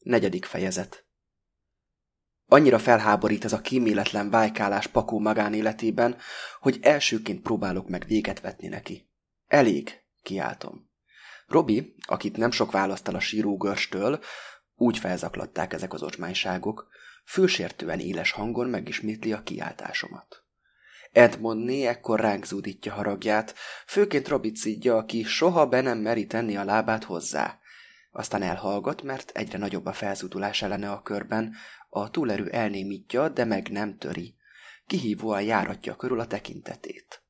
Negyedik fejezet Annyira felháborít ez a kíméletlen vájkálás Pakó magánéletében, hogy elsőként próbálok meg véget vetni neki. Elég, kiáltom. Robi, akit nem sok választal a sírógörstől, úgy felzaklatták ezek az ocsmányságok, fősértően éles hangon megismétli a kiáltásomat. Edmondné ekkor ránk zúdítja haragját, főként Robi szidja, aki soha be nem meri tenni a lábát hozzá. Aztán elhallgat, mert egyre nagyobb a felzúdulás ellene a körben, a túlerő elnémítja, de meg nem töri. Kihívóan járatja körül a tekintetét.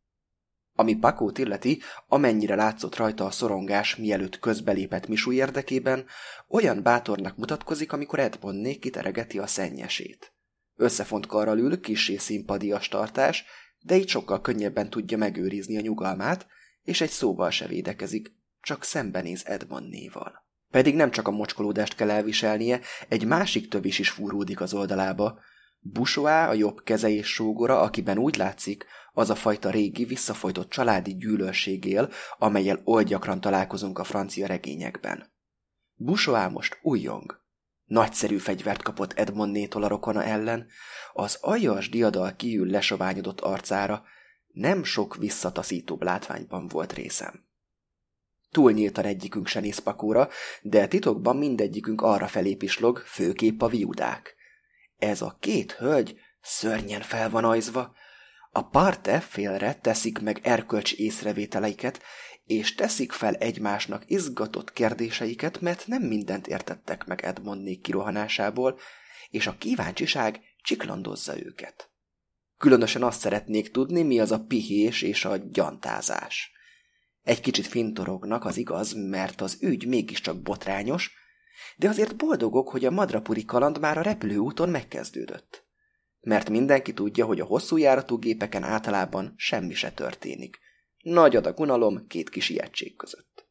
Ami Pakót illeti, amennyire látszott rajta a szorongás, mielőtt közbelépett Misú érdekében, olyan bátornak mutatkozik, amikor Edmondné kiteregeti a szennyesét. Összefont karral ül, kisé szimpadias tartás, de így sokkal könnyebben tudja megőrizni a nyugalmát, és egy szóval se védekezik, csak szembenéz Edmondnéval. Pedig nem csak a mocskolódást kell elviselnie, egy másik többis is fúródik az oldalába. Busoá, a jobb keze és sógora, akiben úgy látszik, az a fajta régi, visszafojtott családi gyűlölség él, amelyel oly gyakran találkozunk a francia regényekben. Busoá most újjong. Nagyszerű fegyvert kapott Edmondnétól a rokona ellen, az aljas diadal kiül lesoványodott arcára, nem sok visszataszítóbb látványban volt részem. Túl nyíltan egyikünk se néz pakóra, de titokban mindegyikünk arra felé pislog, főképp a viudák. Ez a két hölgy szörnyen fel van ajzva. A parte félre teszik meg erkölcs észrevételeiket, és teszik fel egymásnak izgatott kérdéseiket, mert nem mindent értettek meg Edmondnék kirohanásából, és a kíváncsiság csiklandozza őket. Különösen azt szeretnék tudni, mi az a pihés és a gyantázás. Egy kicsit fintorognak, az igaz, mert az ügy mégiscsak botrányos, de azért boldogok, hogy a madrapuri kaland már a repülőúton megkezdődött. Mert mindenki tudja, hogy a hosszú járatú gépeken általában semmi se történik. Nagy adag unalom két kis ijegység között.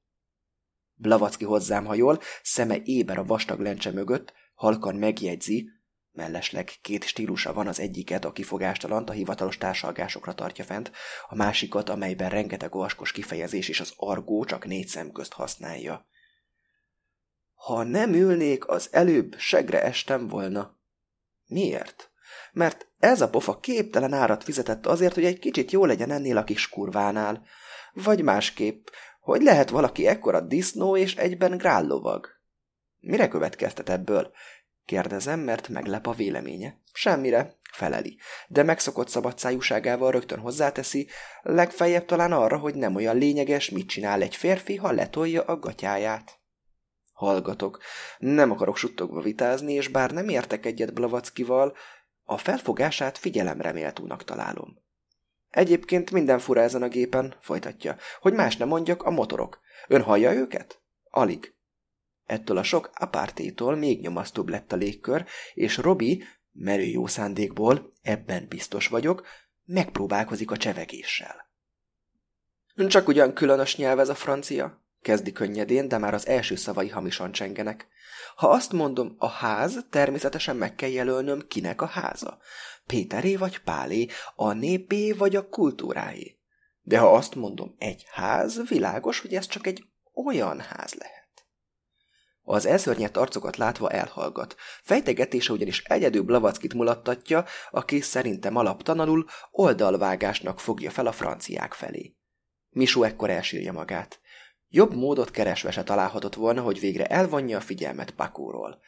Blavacki hozzám hajol, szeme éber a vastag lencse mögött, halkan megjegyzi, Mellesleg két stílusa van az egyiket, a kifogástalant a hivatalos társalgásokra tartja fent, a másikat, amelyben rengeteg ovaskos kifejezés és az argó csak négy szem közt használja. Ha nem ülnék, az előbb segre estem volna. Miért? Mert ez a pofa képtelen árat fizetett azért, hogy egy kicsit jó legyen ennél a kis kurvánál. Vagy másképp, hogy lehet valaki ekkora disznó és egyben grállovag? Mire következtet ebből? Kérdezem, mert meglep a véleménye. Semmire, feleli, de megszokott szabadszájúságával rögtön hozzáteszi, legfeljebb talán arra, hogy nem olyan lényeges, mit csinál egy férfi, ha letolja a gatyáját. Hallgatok. Nem akarok suttogva vitázni, és bár nem értek egyet Blavackival, a felfogását figyelemre méltónak találom. Egyébként minden fura ezen a gépen, folytatja. Hogy más nem mondjak, a motorok. Ön hallja őket? Alig. Ettől a sok apártétól még nyomasztóbb lett a légkör, és Robi, merő jó szándékból, ebben biztos vagyok, megpróbálkozik a csevegéssel. Csak ugyan különös nyelv ez a francia, kezdi könnyedén, de már az első szavai hamisan csengenek. Ha azt mondom, a ház, természetesen meg kell jelölnöm, kinek a háza. Péteré vagy Pálé, a népé vagy a kultúráé. De ha azt mondom, egy ház, világos, hogy ez csak egy olyan ház lehet. Az elszörnyett arcokat látva elhallgat. Fejtegetése ugyanis egyedül Blavackit mulattatja, aki szerintem alaptanalul oldalvágásnak fogja fel a franciák felé. Misú ekkor elsírja magát. Jobb módot keresve se találhatott volna, hogy végre elvonja a figyelmet Pakóról.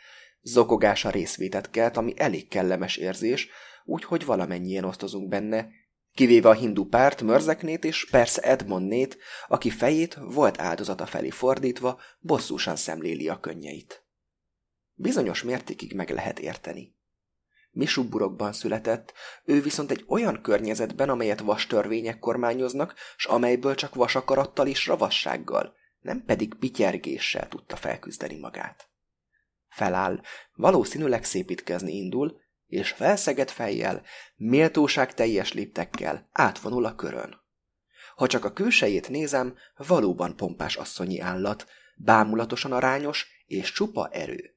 Zokogása részvétet kelt, ami elég kellemes érzés, úgyhogy valamennyien osztozunk benne, kivéve a hindu párt, Mörzeknét és persze Edmondnét, aki fejét volt áldozata felé fordítva, bosszúsan szemléli a könnyeit. Bizonyos mértékig meg lehet érteni. Misubburokban született, ő viszont egy olyan környezetben, amelyet vas törvények kormányoznak, s amelyből csak vasakarattal és ravassággal, nem pedig pityergéssel tudta felküzdeni magát. Feláll, valószínűleg szépítkezni indul, és felszegett fejjel, méltóság teljes léptekkel átvonul a körön. Ha csak a külsejét nézem, valóban pompás asszonyi állat, bámulatosan arányos és csupa erő.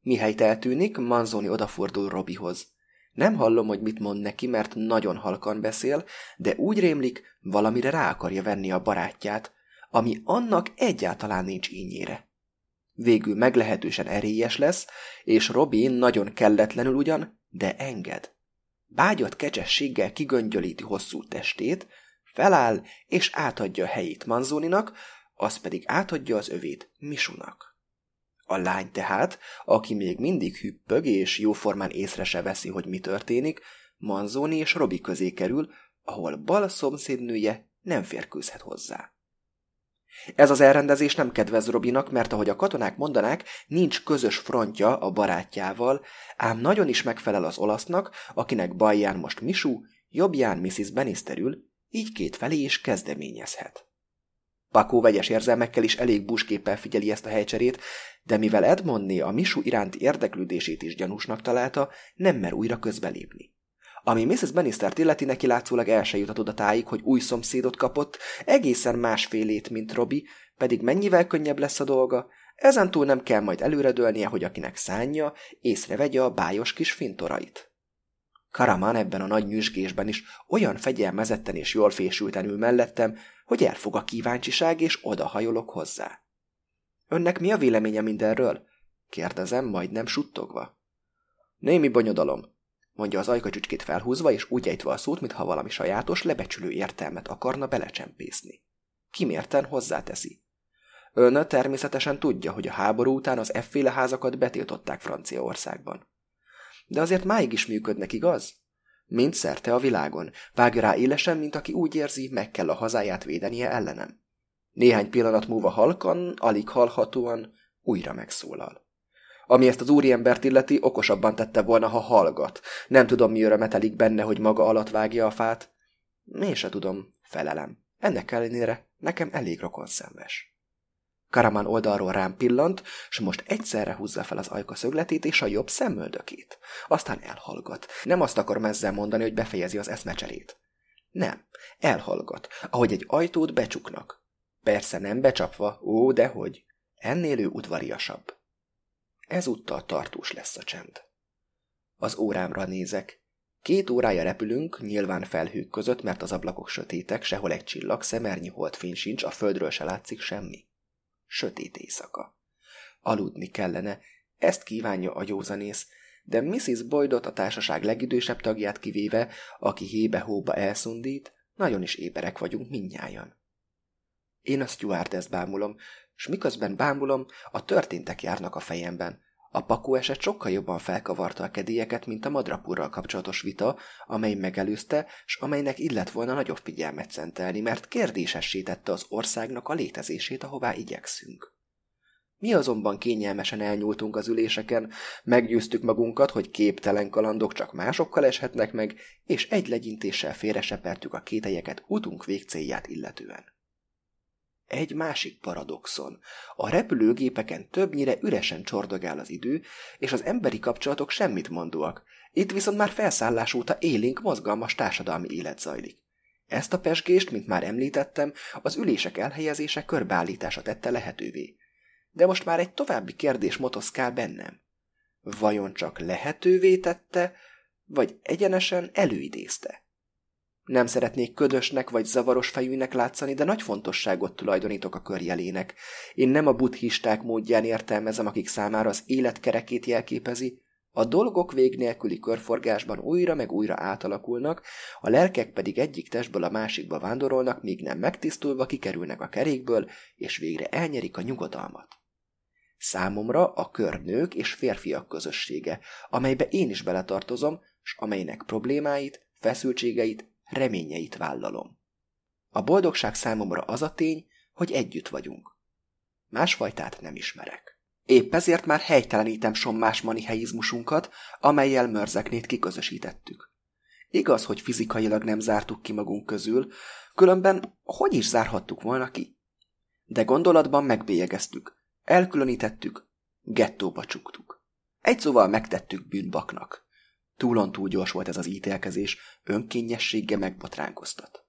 Mihelyt eltűnik, Manzoni odafordul Robihoz. Nem hallom, hogy mit mond neki, mert nagyon halkan beszél, de úgy rémlik, valamire rá akarja venni a barátját, ami annak egyáltalán nincs ínyére. Végül meglehetősen erélyes lesz, és Robin nagyon kelletlenül ugyan, de enged. Bágyat kecsességgel kigöngyölíti hosszú testét, feláll és átadja a helyét Manzoninak, az pedig átadja az övét Misunak. A lány tehát, aki még mindig hüppög és jóformán észre se veszi, hogy mi történik, Manzoni és Robi közé kerül, ahol bal szomszédnője nem férkőzhet hozzá. Ez az elrendezés nem kedvez Robinak, mert ahogy a katonák mondanák, nincs közös frontja a barátjával, ám nagyon is megfelel az olasznak, akinek balján most Misu, jobbján Mrs. Bannister ül, így két felé is kezdeményezhet. Pakó vegyes érzelmekkel is elég busképpel figyeli ezt a helycserét, de mivel Edmondné a Misu iránti érdeklődését is gyanúsnak találta, nem mer újra közbelépni. Ami Mrs. Bannistert illeti neki látszólag el se jutott odatáig, hogy új szomszédot kapott, egészen másfélét, mint Robi, pedig mennyivel könnyebb lesz a dolga, ezentúl nem kell majd előredőlnie, hogy akinek szánja, észrevegye a bájos kis fintorait. Karaman ebben a nagy nyüzsgésben is olyan fegyelmezetten és jól fésülten ül mellettem, hogy elfog a kíváncsiság, és odahajolok hozzá. Önnek mi a véleménye mindenről? kérdezem, majdnem suttogva. Némi bonyodalom, mondja az ajka csücskét felhúzva, és úgy ejtve a szót, mintha valami sajátos, lebecsülő értelmet akarna belecsempészni. Kimérten hozzáteszi. Ön természetesen tudja, hogy a háború után az efféle házakat betiltották Franciaországban. De azért máig is működnek, igaz? Mint szerte a világon. Vágja rá élesen, mint aki úgy érzi, meg kell a hazáját védenie ellenem. Néhány pillanat múlva halkan, alig hallhatóan újra megszólal. Ami ezt az úriembert illeti, okosabban tette volna, ha hallgat. Nem tudom, mi örömetelik benne, hogy maga alatt vágja a fát. Én se tudom, felelem. Ennek ellenére nekem elég rokonszenves. Karaman oldalról rám pillant, és most egyszerre húzza fel az ajka szögletét és a jobb szemöldökét. Aztán elhallgat. Nem azt akar ezzel mondani, hogy befejezi az eszmecserét. Nem, elhallgat, ahogy egy ajtót becsuknak. Persze nem becsapva, ó, dehogy. Ennél ő udvariasabb. Ezúttal tartós lesz a csend. Az órámra nézek. Két órája repülünk, nyilván felhők között, mert az ablakok sötétek, sehol egy csillag, szemernyi holdfény sincs, a földről se látszik semmi. Sötét éjszaka. Aludni kellene, ezt kívánja a józanész, de Mrs. Boydot a társaság legidősebb tagját kivéve, aki hébe-hóba elszundít, nagyon is éberek vagyunk mindnyájan. Én a stewardess bámulom, s miközben bámulom, a történtek járnak a fejemben. A pakó eset sokkal jobban felkavarta a kedélyeket, mint a madrapurral kapcsolatos vita, amely megelőzte, s amelynek illet volna nagyobb figyelmet szentelni, mert kérdésessé tette az országnak a létezését, ahová igyekszünk. Mi azonban kényelmesen elnyúltunk az üléseken, meggyőztük magunkat, hogy képtelen kalandok csak másokkal eshetnek meg, és egy legyintéssel félresepertük a kételyeket utunk végcélját illetően egy másik paradoxon. A repülőgépeken többnyire üresen csordogál az idő, és az emberi kapcsolatok semmit mondóak. Itt viszont már felszállás óta élénk, mozgalmas társadalmi élet zajlik. Ezt a pesgést, mint már említettem, az ülések elhelyezése körbeállítása tette lehetővé. De most már egy további kérdés motoszkál bennem. Vajon csak lehetővé tette, vagy egyenesen előidézte? Nem szeretnék ködösnek vagy zavaros fejűnek látszani, de nagy fontosságot tulajdonítok a körjelének. Én nem a buddhisták módján értelmezem, akik számára az életkerekét jelképezi, a dolgok vég nélküli körforgásban újra meg újra átalakulnak, a lelkek pedig egyik testből a másikba vándorolnak, míg nem megtisztulva kikerülnek a kerékből, és végre elnyerik a nyugodalmat. Számomra a kör nők és férfiak közössége, amelybe én is beletartozom, s amelynek problémáit, feszültségeit reményeit vállalom. A boldogság számomra az a tény, hogy együtt vagyunk. Másfajtát nem ismerek. Épp ezért már helytelenítem sommás maniheizmusunkat, amelyel mörzeknét kiközösítettük. Igaz, hogy fizikailag nem zártuk ki magunk közül, különben hogy is zárhattuk volna ki? De gondolatban megbélyegeztük, elkülönítettük, gettóba csuktuk. Egy szóval megtettük bűnbaknak. Túlon túl gyors volt ez az ítélkezés, önkényessége megbotránkoztat.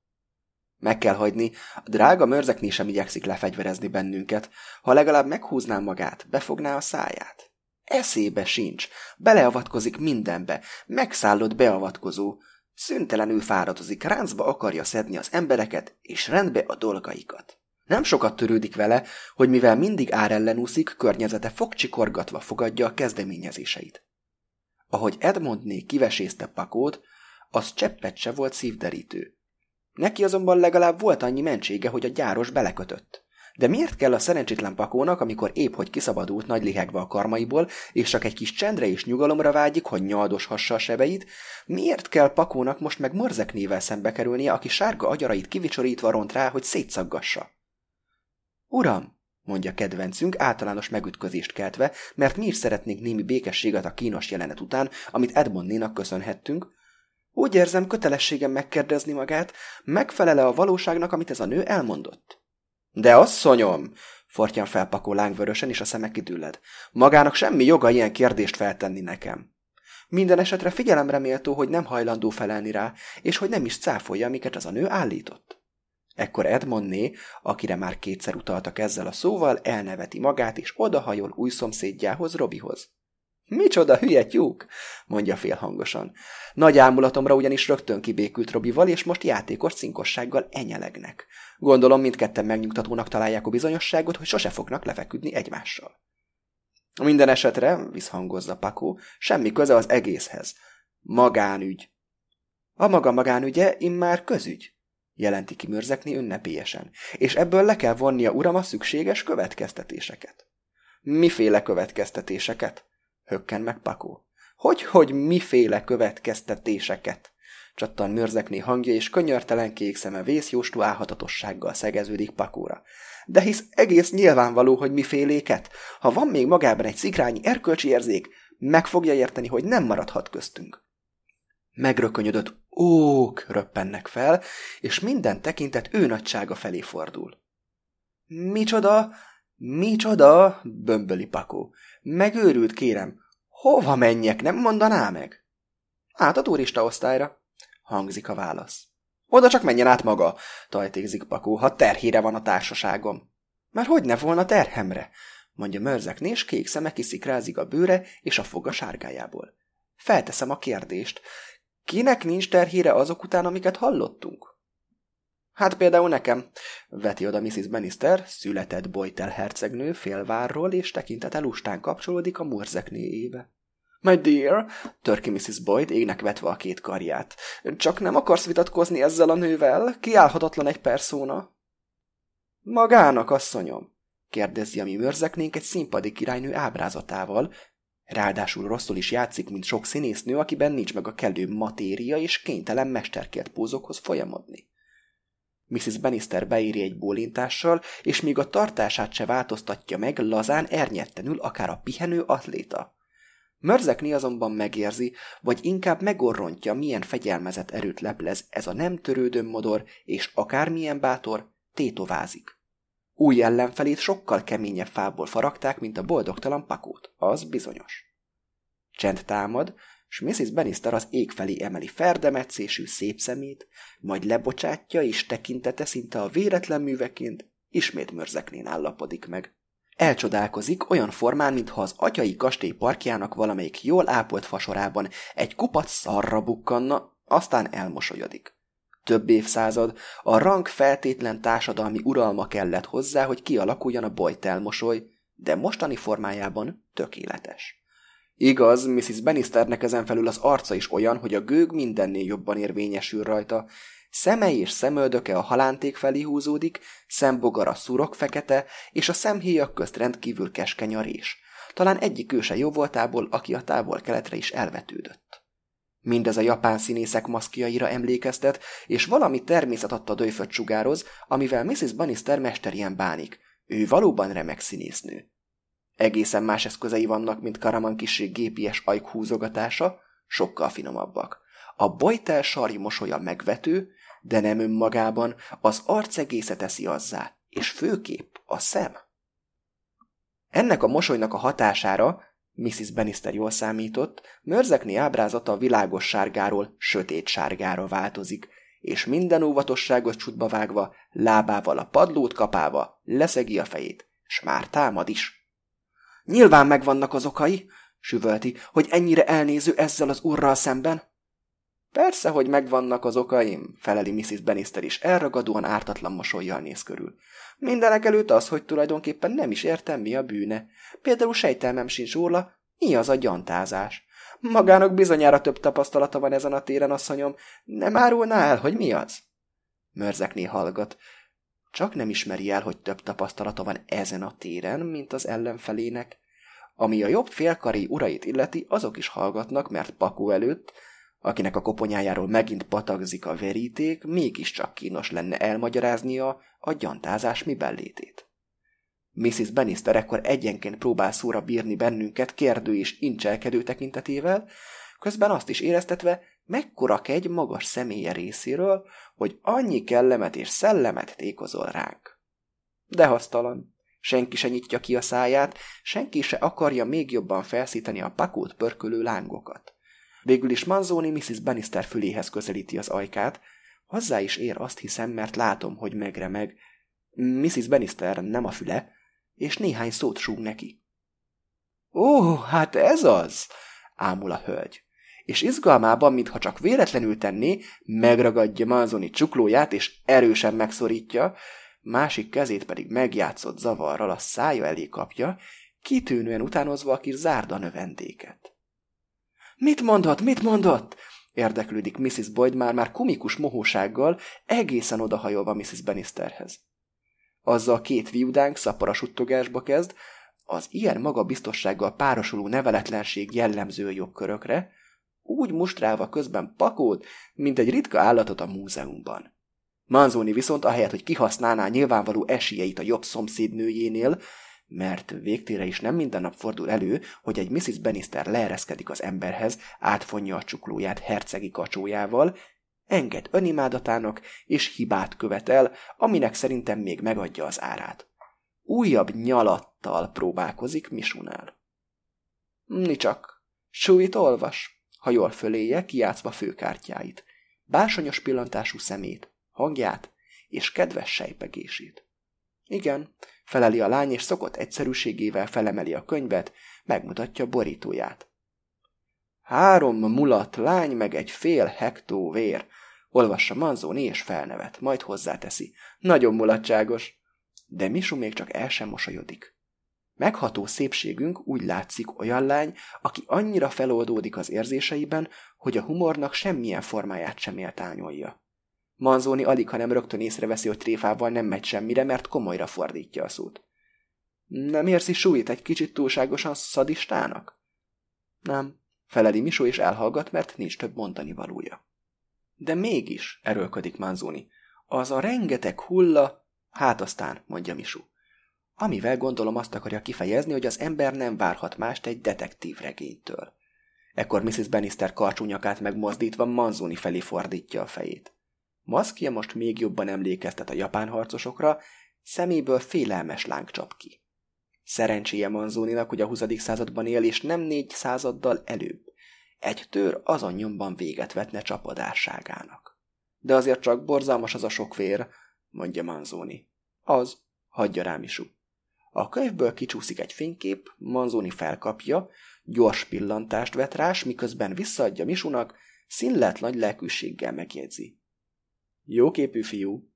Meg kell hagyni, a drága mörzekné sem igyekszik lefegyverezni bennünket, ha legalább meghúzná magát, befogná a száját. Eszébe sincs, beleavatkozik mindenbe, megszállott beavatkozó, szüntelenül fáradozik, ráncba akarja szedni az embereket, és rendbe a dolgaikat. Nem sokat törődik vele, hogy mivel mindig árellenúszik, környezete fogcsikorgatva fogadja a kezdeményezéseit. Ahogy Edmondné kivesézte Pakót, az cseppet se volt szívderítő. Neki azonban legalább volt annyi mentsége, hogy a gyáros belekötött. De miért kell a szerencsétlen pakónak, amikor épp hogy kiszabadult nagy lihegve a karmaiból, és csak egy kis csendre és nyugalomra vágyik, hogy nyaldoshassa a sebeit, miért kell pakónak most meg Morzeknével szembe kerülnie, aki sárga agyarait kivicsorítva ront rá, hogy szétszaggassa? Uram, mondja kedvencünk, általános megütközést keltve, mert mi is szeretnénk némi békességet a kínos jelenet után, amit Edmondnénak köszönhettünk, úgy érzem kötelességem megkérdezni magát, megfelele a valóságnak, amit ez a nő elmondott. De asszonyom, fortyan felpakó lángvörösen, és a szeme kidülled. Magának semmi joga ilyen kérdést feltenni nekem. Minden esetre figyelemre méltó, hogy nem hajlandó felelni rá, és hogy nem is cáfolja, amiket az a nő állított. Ekkor Edmondné, akire már kétszer utaltak ezzel a szóval, elneveti magát, és odahajol új szomszédjához, Robihoz. Micsoda hülye tyúk, mondja félhangosan. Nagy ámulatomra ugyanis rögtön kibékült Robival, és most játékos cinkossággal enyelegnek. Gondolom mindketten megnyugtatónak találják a bizonyosságot, hogy sose fognak lefeküdni egymással. Minden esetre, visszhangozza Pakó, semmi köze az egészhez. Magánügy. A maga magánügye immár közügy, jelenti ki Mörzekni ünnepélyesen, és ebből le kell vonnia uram a szükséges következtetéseket. Miféle következtetéseket? Hökken meg Pakó. Hogy, hogy miféle következtetéseket? Csattan mörzekné hangja, és könyörtelen kék szeme vészjóstó álhatatossággal szegeződik Pakóra. De hisz egész nyilvánvaló, hogy miféléket. Ha van még magában egy szikrányi erkölcsi érzék, meg fogja érteni, hogy nem maradhat köztünk. Megrökönyödött ók röppennek fel, és minden tekintet ő nagysága felé fordul. Micsoda, micsoda, bömböli Pakó. Megőrült, kérem. Hova menjek, nem mondaná meg? Át a turista osztályra, hangzik a válasz. Oda csak menjen át maga, tajtékzik Pakó, ha terhére van a társaságom. Már hogy ne volna terhemre, mondja mörzekné, és kék szeme kiszikrázik a bőre és a foga sárgájából. Felteszem a kérdést. Kinek nincs terhére azok után, amiket hallottunk? Hát például nekem, veti oda Mrs. Bannister, született Boytel hercegnő félvárról, és tekintete lustán kapcsolódik a murzeknéjébe. My dear, törki Mrs. Boyd égnek vetve a két karját. Csak nem akarsz vitatkozni ezzel a nővel? Kiállhatatlan egy perszóna. Magának, asszonyom, kérdezi a mi mörzeknénk egy színpadi királynő ábrázatával, Ráadásul rosszul is játszik, mint sok színésznő, akiben nincs meg a kellő matéria és kénytelen mesterkélt pózokhoz folyamodni. Mrs. Bannister beéri egy bólintással, és még a tartását se változtatja meg, lazán ernyettenül akár a pihenő atléta. Mörzekni azonban megérzi, vagy inkább megorrontja, milyen fegyelmezett erőt leplez ez a nem törődő modor, és akármilyen bátor, tétovázik. Új ellenfelét sokkal keményebb fából faragták, mint a boldogtalan pakót, az bizonyos. Csend támad, s Mrs. Bannister az ég felé emeli ferdemetszésű szép szemét, majd lebocsátja, és tekintete szinte a véletlen műveként ismét mörzeknén állapodik meg. Elcsodálkozik olyan formán, mintha az atyai kastély parkjának valamelyik jól ápolt fasorában egy kupac szarra bukkanna, aztán elmosolyodik. Több évszázad, a rang feltétlen társadalmi uralma kellett hozzá, hogy kialakuljon a bojtelmosoly, de mostani formájában tökéletes. Igaz, Mrs. Bannisternek ezen felül az arca is olyan, hogy a gőg mindennél jobban érvényesül rajta. Szeme és szemöldöke a halánték felé húzódik, szembogara szurok fekete, és a szemhéjak közt rendkívül keskeny a rés. Talán egyik őse jó voltából, aki a távol keletre is elvetődött. Mindez a japán színészek maszkjaira emlékeztet, és valami természet adta döjföt sugároz, amivel Mrs. Bannister mesterien bánik. Ő valóban remek színésznő. Egészen más eszközei vannak, mint Karaman kiség gépies ajk húzogatása, sokkal finomabbak. A bojtel sarj mosolya megvető, de nem önmagában, az arc egészet teszi azzá, és főképp a szem. Ennek a mosolynak a hatására, Mrs. Bannister jól számított, Mörzekni ábrázata világos sárgáról sötét sárgára változik, és minden óvatosságos csutba vágva, lábával a padlót kapálva, leszegi a fejét, s már támad is. Nyilván megvannak az okai, süvölti, hogy ennyire elnéző ezzel az urral szemben. Persze, hogy megvannak az okaim, feleli Mrs. Bannister is elragadóan ártatlan mosolyjal néz körül. Mindenek előtt az, hogy tulajdonképpen nem is értem, mi a bűne. Például sejtelmem sincs róla, mi az a gyantázás. Magának bizonyára több tapasztalata van ezen a téren, asszonyom. Nem árulná el, hogy mi az? Mörzekné hallgat. Csak nem ismeri el, hogy több tapasztalata van ezen a téren, mint az ellenfelének. Ami a jobb félkari urait illeti, azok is hallgatnak, mert Pakó előtt, akinek a koponyájáról megint patagzik a veríték, mégiscsak kínos lenne elmagyaráznia a gyantázás miben létét. Mrs. Bannister ekkor egyenként próbál szóra bírni bennünket kérdő és incselkedő tekintetével, közben azt is éreztetve, mekkora kegy magas személye részéről, hogy annyi kellemet és szellemet tékozol ránk. De hasztalan. Senki se nyitja ki a száját, senki se akarja még jobban felszíteni a pakót pörkölő lángokat. Végül is Manzoni Mrs. Bannister füléhez közelíti az ajkát, hozzá is ér azt hiszem, mert látom, hogy megremeg. Mrs. Bannister nem a füle, és néhány szót súg neki. Ó, hát ez az, ámul a hölgy és izgalmában, mintha csak véletlenül tenné, megragadja Manzoni csuklóját, és erősen megszorítja, másik kezét pedig megjátszott zavarral a szája elé kapja, kitűnően utánozva a kis zárda növendéket. Mit mondott, mit mondott? Érdeklődik Mrs. Boyd már-már komikus mohósággal, egészen odahajolva Mrs. Bannisterhez. Azzal két viudánk szaparas uttogásba kezd, az ilyen magabiztossággal párosuló neveletlenség jellemző jogkörökre, úgy mustrálva közben pakót, mint egy ritka állatot a múzeumban. Manzoni viszont ahelyett, hogy kihasználná nyilvánvaló esélyeit a jobb szomszédnőjénél, mert végtére is nem minden nap fordul elő, hogy egy Mrs. Bannister leereszkedik az emberhez, átfonja a csuklóját hercegi kacsójával, enged önimádatának és hibát követel, aminek szerintem még megadja az árát. Újabb nyalattal próbálkozik Misunál. Mi csak, súlyt olvas, hajol föléje, kiátszva főkártyáit, bársonyos pillantású szemét, hangját és kedves sejpegését. Igen, feleli a lány, és szokott egyszerűségével felemeli a könyvet, megmutatja borítóját. Három mulat lány, meg egy fél hektó vér, olvassa Manzoni és felnevet, majd hozzáteszi. Nagyon mulatságos. De Misu még csak el sem mosolyodik. Megható szépségünk úgy látszik olyan lány, aki annyira feloldódik az érzéseiben, hogy a humornak semmilyen formáját sem éltányolja. Manzoni alig, ha nem rögtön észreveszi, hogy tréfával nem megy semmire, mert komolyra fordítja a szót. Nem érzi súlyt egy kicsit túlságosan szadistának? Nem, feleli Misó és elhallgat, mert nincs több mondani valója. De mégis, erőlködik Manzoni, az a rengeteg hulla, hát aztán, mondja Misú amivel gondolom azt akarja kifejezni, hogy az ember nem várhat mást egy detektív regénytől. Ekkor Mrs. Bannister karcsúnyakát megmozdítva Manzoni felé fordítja a fejét. Maszkja most még jobban emlékeztet a japán harcosokra, szeméből félelmes láng csap ki. Szerencséje Manzóninak, hogy a 20. században él, és nem négy századdal előbb. Egy tör azon nyomban véget vetne csapadásságának. De azért csak borzalmas az a sok vér, mondja Manzoni. Az, hagyja rám isú. A könyvből kicsúszik egy fénykép, Manzoni felkapja, gyors pillantást vet rás, miközben visszaadja Misunak, színlet nagy lelkűséggel megjegyzi. Jó képű fiú.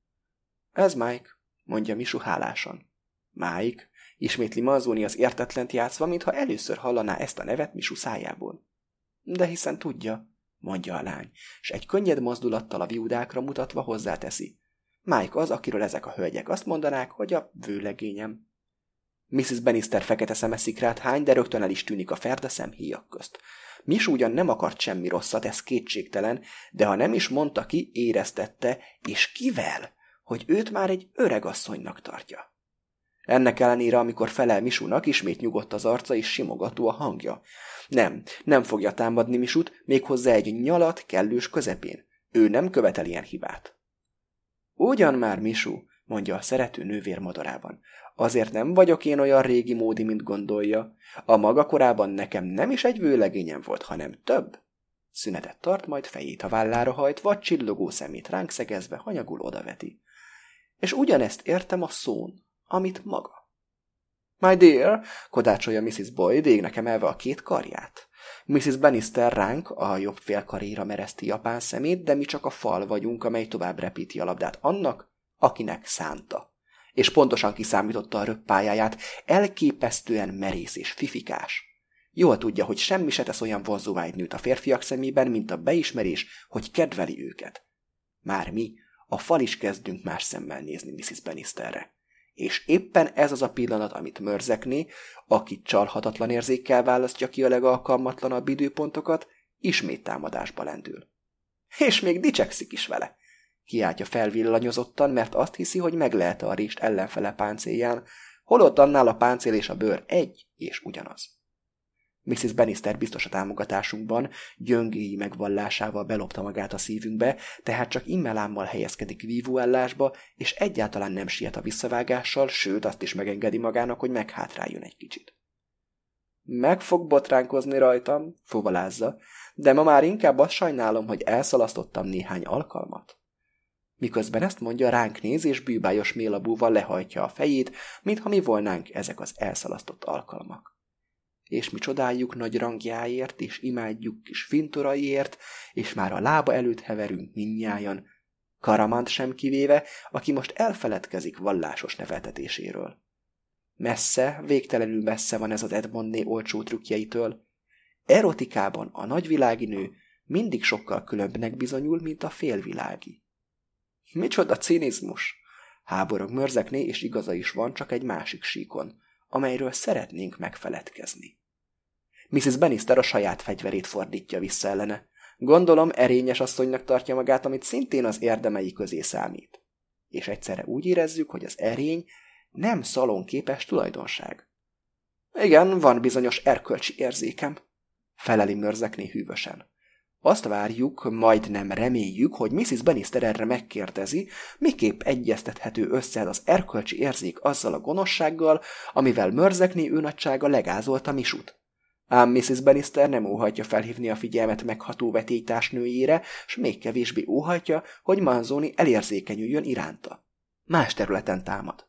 Ez Mike, mondja Misu hálásan. Mike, ismétli Manzoni az értetlent játszva, mintha először hallaná ezt a nevet Misu szájából. De hiszen tudja, mondja a lány, és egy könnyed mozdulattal a viudákra mutatva hozzáteszi. Mike az, akiről ezek a hölgyek azt mondanák, hogy a vőlegényem. Mrs. Bannister fekete szeme szikrát hány, de rögtön el is tűnik a ferda szemhíjak közt. Mis ugyan nem akart semmi rosszat, ez kétségtelen, de ha nem is mondta ki, éreztette, és kivel, hogy őt már egy öreg asszonynak tartja. Ennek ellenére, amikor felel Misúnak, ismét nyugodt az arca és simogató a hangja. Nem, nem fogja támadni Misut, méghozzá egy nyalat kellős közepén. Ő nem követel ilyen hibát. Ugyan már, Misú, mondja a szerető nővér modorában. Azért nem vagyok én olyan régi módi, mint gondolja. A maga korában nekem nem is egy vőlegényem volt, hanem több. Szünetet tart, majd fejét a vállára hajt, vagy csillogó szemét ránk szegezve hanyagul odaveti. És ugyanezt értem a szón, amit maga. My dear, kodácsolja Mrs. Boyd, nekem elve a két karját. Mrs. Bannister ránk a jobb félkaréra mereszti japán szemét, de mi csak a fal vagyunk, amely tovább repíti a labdát annak, akinek szánta. És pontosan kiszámította a röppályáját, elképesztően merész és fifikás. Jól tudja, hogy semmi se tesz olyan vonzóvá egy nőt a férfiak szemében, mint a beismerés, hogy kedveli őket. Már mi, a fal is kezdünk más szemmel nézni Mrs. Bannisterre. És éppen ez az a pillanat, amit mörzekné, aki csalhatatlan érzékkel választja ki a legalkalmatlanabb időpontokat, ismét támadásba lendül. És még dicsekszik is vele. Kiáltja felvillanyozottan, mert azt hiszi, hogy meg lehet a rést ellenfele páncélján, holott annál a páncél és a bőr egy és ugyanaz. Mrs. Bannister biztos a támogatásunkban, gyöngéi megvallásával belopta magát a szívünkbe, tehát csak immelámmal helyezkedik vívóállásba, és egyáltalán nem siet a visszavágással, sőt azt is megengedi magának, hogy meghátráljon egy kicsit. Meg fog botránkozni rajtam, fuvalázza, de ma már inkább azt sajnálom, hogy elszalasztottam néhány alkalmat. Miközben ezt mondja, ránk néz, és bűbájos mélabúval lehajtja a fejét, mintha mi volnánk ezek az elszalasztott alkalmak és mi csodáljuk nagy rangjáért, és imádjuk kis fintoraiért, és már a lába előtt heverünk minnyájan, Karamant sem kivéve, aki most elfeledkezik vallásos neveltetéséről. Messze, végtelenül messze van ez az Edmondné olcsó trükkjeitől. Erotikában a nagyvilági nő mindig sokkal különbnek bizonyul, mint a félvilági. Micsoda cinizmus! Háborog mörzekné, és igaza is van, csak egy másik síkon, amelyről szeretnénk megfeledkezni. Mrs. Bannister a saját fegyverét fordítja vissza ellene. Gondolom erényes asszonynak tartja magát, amit szintén az érdemei közé számít. És egyszerre úgy érezzük, hogy az erény nem szalonképes tulajdonság. Igen, van bizonyos erkölcsi érzékem, feleli mörzekné hűvösen. Azt várjuk, majd nem reméljük, hogy Mrs. Bannister erre megkérdezi, miképp egyeztethető össze az erkölcsi érzék azzal a gonoszsággal, amivel mörzekné ő nagysága legázolta Misut. Ám Mrs. Bannister nem óhajtja felhívni a figyelmet megható vetélytársnőjére, s még kevésbé óhajtja, hogy Manzoni elérzékenyüljön iránta. Más területen támad.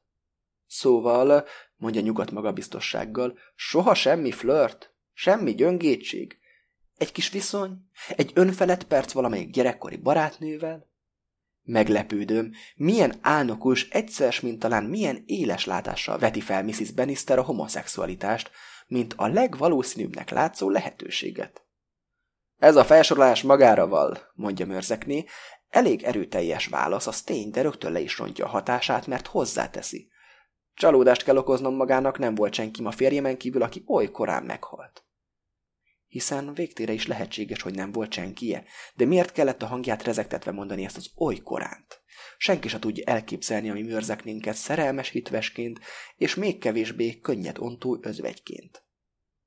Szóval, mondja nyugat magabiztossággal, soha semmi flört, semmi gyöngétség, egy kis viszony, egy önfelett perc valamelyik gyerekkori barátnővel, Meglepődöm, milyen álnokus, egyszer, mint talán milyen éles látással veti fel Mrs. Bannister a homoszexualitást, mint a legvalószínűbbnek látszó lehetőséget. Ez a felsorolás magára val, mondja Mörzekné, elég erőteljes válasz, az tény, de rögtön le is rontja a hatását, mert hozzáteszi. Csalódást kell okoznom magának, nem volt senki a férjemen kívül, aki oly korán meghalt. Hiszen végtére is lehetséges, hogy nem volt senkije, de miért kellett a hangját rezegtetve mondani ezt az oly koránt? Senki se tudja elképzelni a mi mörzeknénket szerelmes hitvesként, és még kevésbé könnyed ontó özvegyként.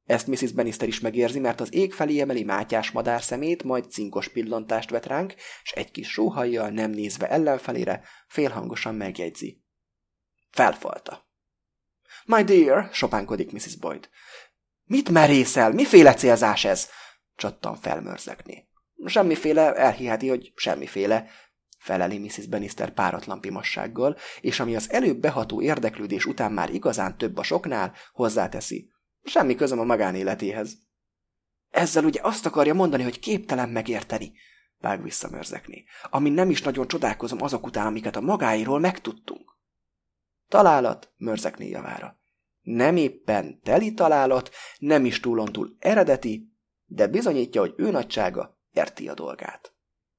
Ezt Mrs. Bannister is megérzi, mert az ég felé emeli mátyás madár szemét, majd cinkos pillantást vet ránk, és egy kis sóhajjal nem nézve ellenfelére félhangosan megjegyzi. Felfalta. My dear, sopánkodik Mrs. Boyd. Mit merészel? Miféle célzás ez? Csattan felmörzekni. Semmiféle, elhiheti, hogy semmiféle, feleli Mrs. Bannister páratlan pimassággal, és ami az előbb beható érdeklődés után már igazán több a soknál, hozzáteszi. Semmi közöm a magánéletéhez. Ezzel ugye azt akarja mondani, hogy képtelen megérteni, vág vissza amin nem is nagyon csodálkozom azok után, amiket a magáiról megtudtunk. Találat mörzekné javára. Nem éppen teli találat, nem is túlontúl eredeti, de bizonyítja, hogy ő nagysága érti a dolgát.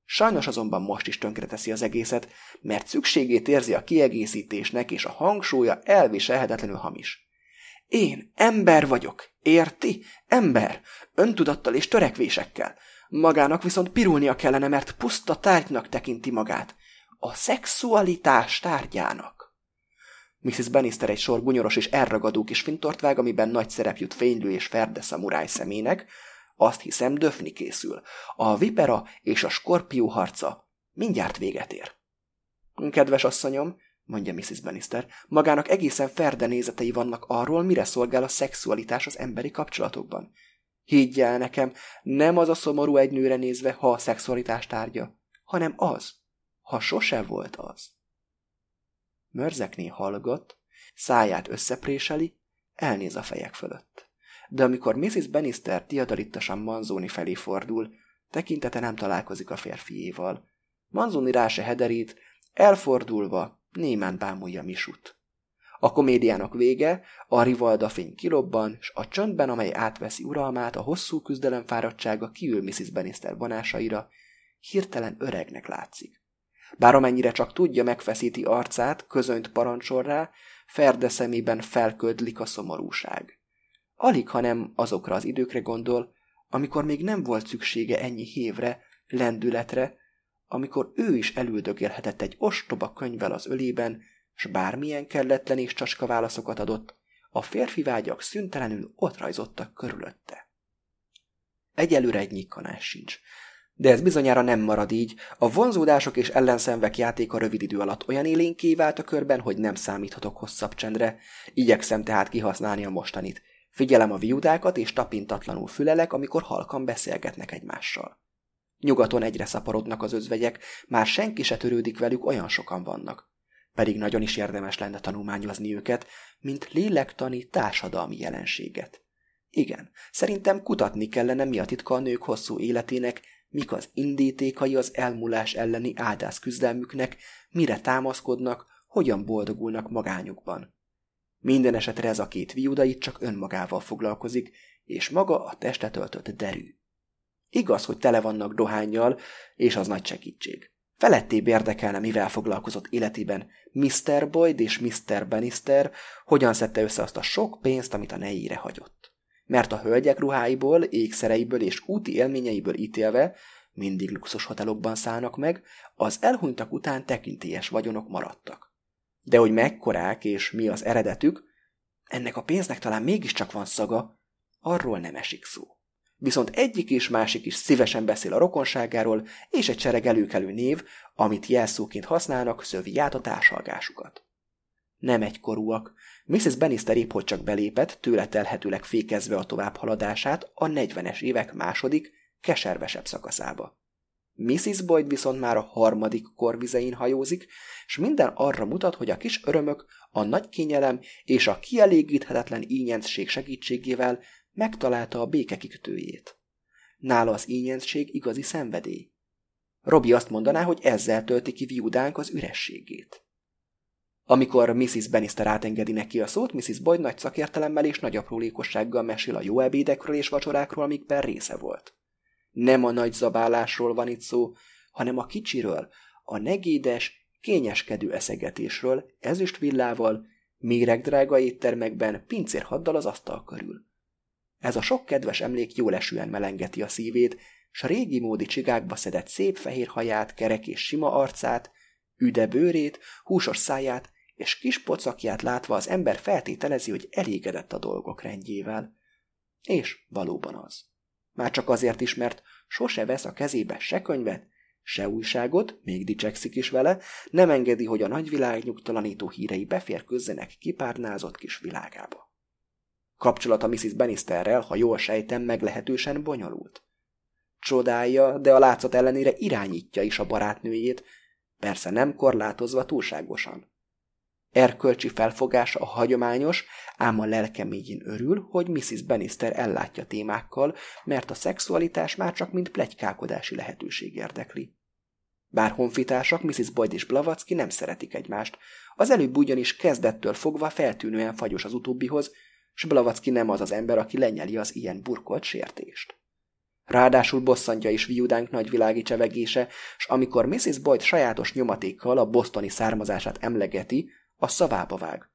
Sajnos azonban most is tönkreteszi az egészet, mert szükségét érzi a kiegészítésnek, és a hangsúlya elviselhetetlenül hamis. Én ember vagyok, érti? Ember, öntudattal és törekvésekkel. Magának viszont pirulnia kellene, mert puszta tárgynak tekinti magát. A szexualitás tárgyának. Mrs. Bannister egy sor bunyoros és elragadó kis fintort vág, amiben nagy szerep jut fénylő és ferde szamuráj szemének, azt hiszem, döfni készül. A vipera és a skorpió harca mindjárt véget ér. Kedves asszonyom, mondja Mrs. Bannister, magának egészen ferde nézetei vannak arról, mire szolgál a szexualitás az emberi kapcsolatokban. Higgy el nekem, nem az a szomorú egy nőre nézve, ha a szexualitás tárgya, hanem az, ha sose volt az. Mörzekné hallgat, száját összepréseli, elnéz a fejek fölött. de amikor Mrs. Bannister diadalittasan Manzoni felé fordul, tekintete nem találkozik a férfiéval. Manzoni rá se hederít, elfordulva némán bámulja Misut. A komédiának vége, a rivalda fény kilobban, s a csöndben, amely átveszi uralmát, a hosszú küzdelem fáradtsága kiül Mrs. Bannister vonásaira, hirtelen öregnek látszik. Bár amennyire csak tudja, megfeszíti arcát, közönt parancsol rá, Ferde szemében felködlik a szomorúság. Alig, hanem azokra az időkre gondol, amikor még nem volt szüksége ennyi hévre, lendületre, amikor ő is elüldögélhetett egy ostoba könyvvel az ölében, s bármilyen kelletlen és csaska válaszokat adott, a férfi vágyak szüntelenül ott rajzottak körülötte. Egyelőre egy nyikkanás sincs, de ez bizonyára nem marad így, a vonzódások és ellenszenvek játéka rövid idő alatt olyan élénké vált a körben, hogy nem számíthatok hosszabb csendre. Igyekszem tehát kihasználni a mostanit. Figyelem a viudákat és tapintatlanul fülelek, amikor halkan beszélgetnek egymással. Nyugaton egyre szaporodnak az özvegyek, már senki se törődik velük, olyan sokan vannak. Pedig nagyon is érdemes lenne tanulmányozni őket, mint lélektani társadalmi jelenséget. Igen, szerintem kutatni kellene, mi a titka a nők hosszú életének, mik az indítékai az elmúlás elleni áldász küzdelmüknek, mire támaszkodnak, hogyan boldogulnak magányukban. Minden esetre ez a két viuda itt csak önmagával foglalkozik, és maga a testet öltött derű. Igaz, hogy tele vannak dohányjal, és az nagy segítség. Felettébb érdekelne, mivel foglalkozott életében Mr. Boyd és Mr. Bannister, hogyan szedte össze azt a sok pénzt, amit a nejére hagyott mert a hölgyek ruháiból, ékszereiből és úti élményeiből ítélve mindig luxus hotelokban szállnak meg, az elhunytak után tekintélyes vagyonok maradtak. De hogy mekkorák és mi az eredetük, ennek a pénznek talán mégiscsak van szaga, arról nem esik szó. Viszont egyik és másik is szívesen beszél a rokonságáról, és egy sereg előkelő név, amit jelszóként használnak, szövi át a társalgásukat. Nem egykorúak, Mrs. Bannister épp hogy csak belépett, tőle telhetőleg fékezve a továbbhaladását a 40-es évek második, keservesebb szakaszába. Mrs. Boyd viszont már a harmadik korvizein hajózik, és minden arra mutat, hogy a kis örömök, a nagy kényelem és a kielégíthetetlen ínyenszség segítségével megtalálta a béke kikötőjét. Nála az ínyenszség igazi szenvedély. Robi azt mondaná, hogy ezzel tölti ki viudánk az ürességét. Amikor Mrs. Bannister átengedi neki a szót, Mrs. Boyd nagy szakértelemmel és nagy aprólékossággal mesél a jó ebédekről és vacsorákról, amikben része volt. Nem a nagy zabálásról van itt szó, hanem a kicsiről, a negédes, kényeskedő eszegetésről, ezüst villával, méregdrága éttermekben, pincérhaddal az asztal körül. Ez a sok kedves emlék jól esően melengeti a szívét, s a régi módi csigákba szedett szép fehér haját, kerek és sima arcát, üde bőrét, húsos száját és kis pocakját látva az ember feltételezi, hogy elégedett a dolgok rendjével. És valóban az. Már csak azért is, mert sose vesz a kezébe se könyvet, se újságot, még dicsekszik is vele, nem engedi, hogy a nagyvilág nyugtalanító hírei beférközzenek kipárnázott kis világába. Kapcsolata Mrs. Bannisterrel, ha jól sejtem, meglehetősen bonyolult. Csodálja, de a látszat ellenére irányítja is a barátnőjét, persze nem korlátozva túlságosan. Erkölcsi felfogása a hagyományos, ám a lelkeméjén örül, hogy Mrs. Bannister ellátja témákkal, mert a szexualitás már csak mint plegykálkodási lehetőség érdekli. Bár honfitársak, Mrs. Boyd és Blavatsky nem szeretik egymást. Az előbb ugyanis kezdettől fogva feltűnően fagyos az utóbbihoz, s Blavatsky nem az az ember, aki lenyeli az ilyen burkolt sértést. Ráadásul bosszantja is viudánk nagyvilági csevegése, s amikor Mrs. Boyd sajátos nyomatékkal a bostoni származását emlegeti, a szavába vág.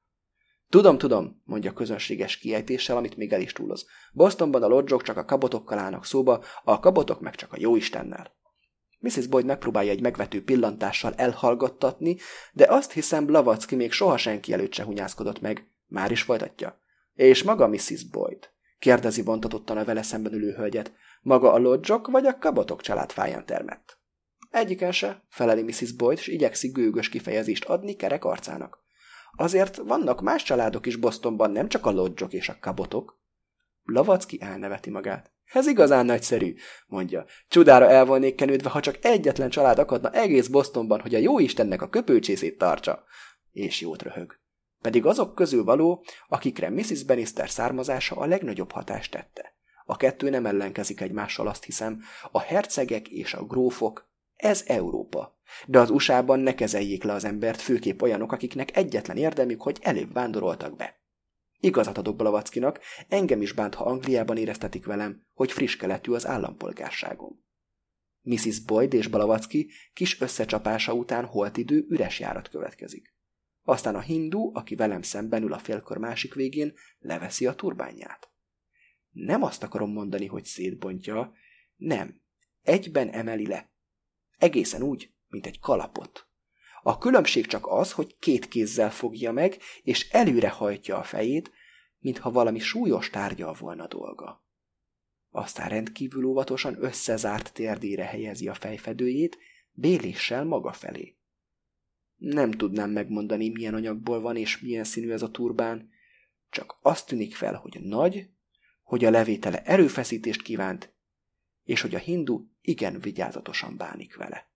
Tudom, tudom, mondja közönséges kiejtéssel, amit még el is túloz. Bostonban a lodzsok csak a kabotokkal állnak szóba, a kabotok meg csak a jó Istennel. Mrs. Boyd megpróbálja egy megvető pillantással elhallgattatni, de azt hiszem Blavatsky még soha senki előtt se hunyászkodott meg. Már is folytatja. És maga Mrs. Boyd? kérdezi vontatottan a vele szemben ülő hölgyet. Maga a lodzsok vagy a kabotok családfáján termett? Egyiken se, feleli Mrs. Boyd, és igyekszik gőgös kifejezést adni kerek arcának. Azért vannak más családok is Bostonban, nem csak a lodzsok és a kabotok. Lavacki elneveti magát. Ez igazán nagyszerű, mondja. Csudára el volnék kenődve, ha csak egyetlen család akadna egész Bostonban, hogy a jó Istennek a köpőcsészét tartsa. És jót röhög. pedig azok közül való, akikre Mrs. Bannister származása a legnagyobb hatást tette. A kettő nem ellenkezik egymással, azt hiszem, a hercegek és a grófok, ez Európa. De az USA-ban ne kezeljék le az embert, főképp olyanok, akiknek egyetlen érdemük, hogy előbb vándoroltak be. Igazat adok Blavackinak, engem is bánt, ha Angliában éreztetik velem, hogy friss keletű az állampolgárságom. Mrs. Boyd és Balavacki kis összecsapása után holt idő üres járat következik. Aztán a hindu, aki velem szemben ül a félkör másik végén, leveszi a turbányját. Nem azt akarom mondani, hogy szétbontja, nem, egyben emeli le. Egészen úgy, mint egy kalapot. A különbség csak az, hogy két kézzel fogja meg, és előre hajtja a fejét, mintha valami súlyos tárgyal volna dolga. Aztán rendkívül óvatosan összezárt térdére helyezi a fejfedőjét, béléssel maga felé. Nem tudnám megmondani, milyen anyagból van és milyen színű ez a turbán, csak azt tűnik fel, hogy nagy, hogy a levétele erőfeszítést kívánt, és hogy a hindu igen vigyázatosan bánik vele.